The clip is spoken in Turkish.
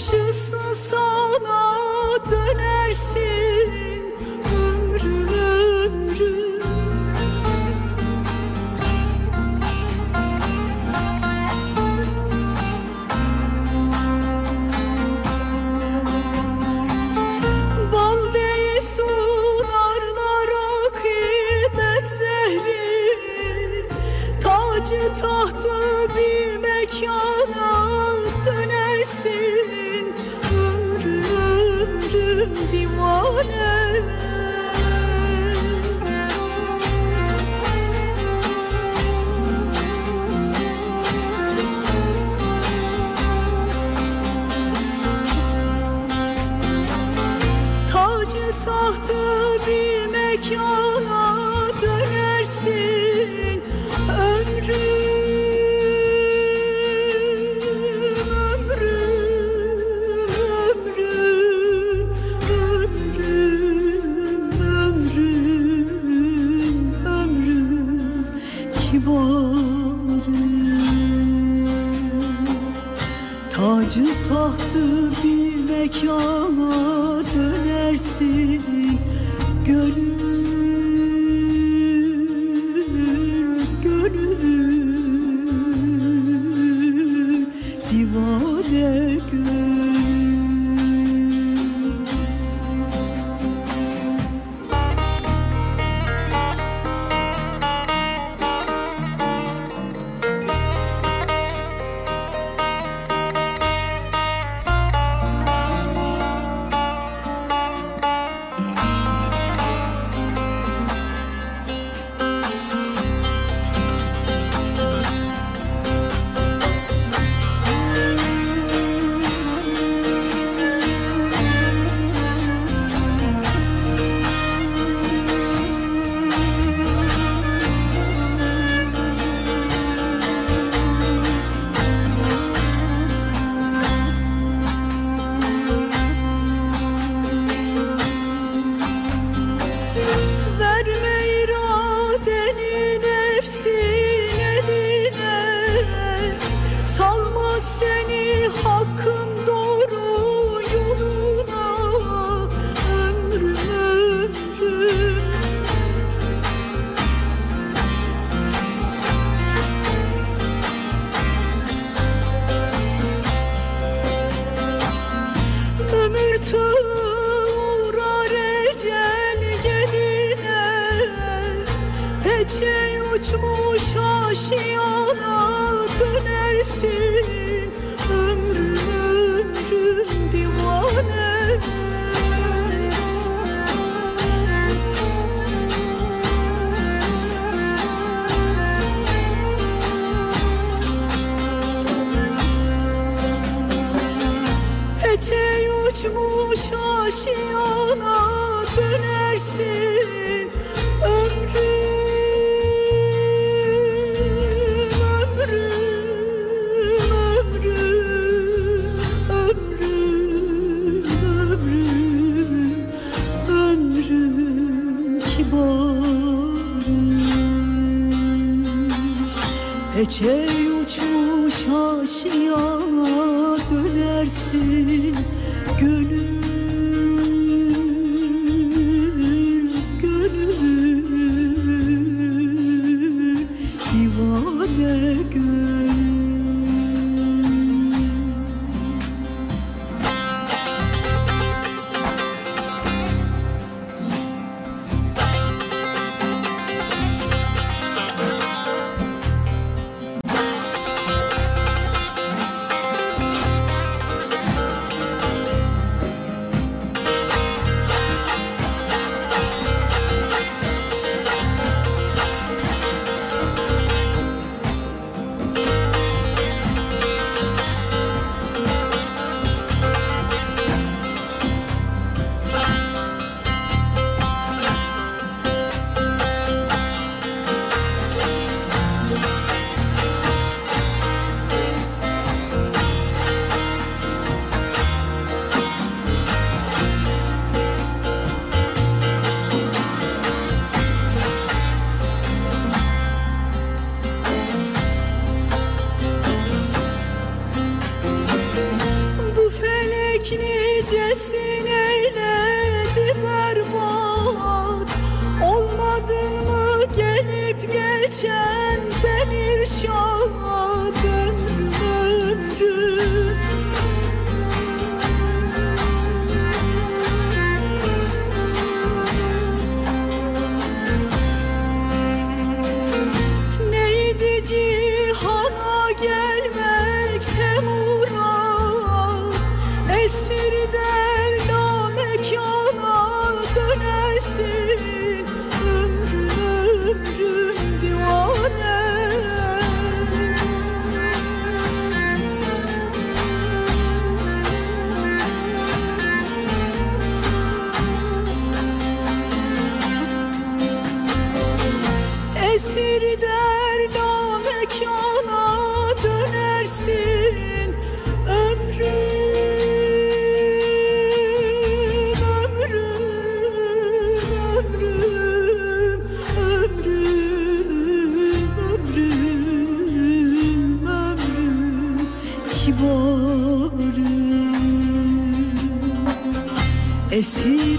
she's Tacı tahtı bir mekana dönersin. Gönül çiçeği uçmuş aşiyana dönersin ah cha you Nicesin eyledi berbat Olmadın mı gelip geçen kibarım Esir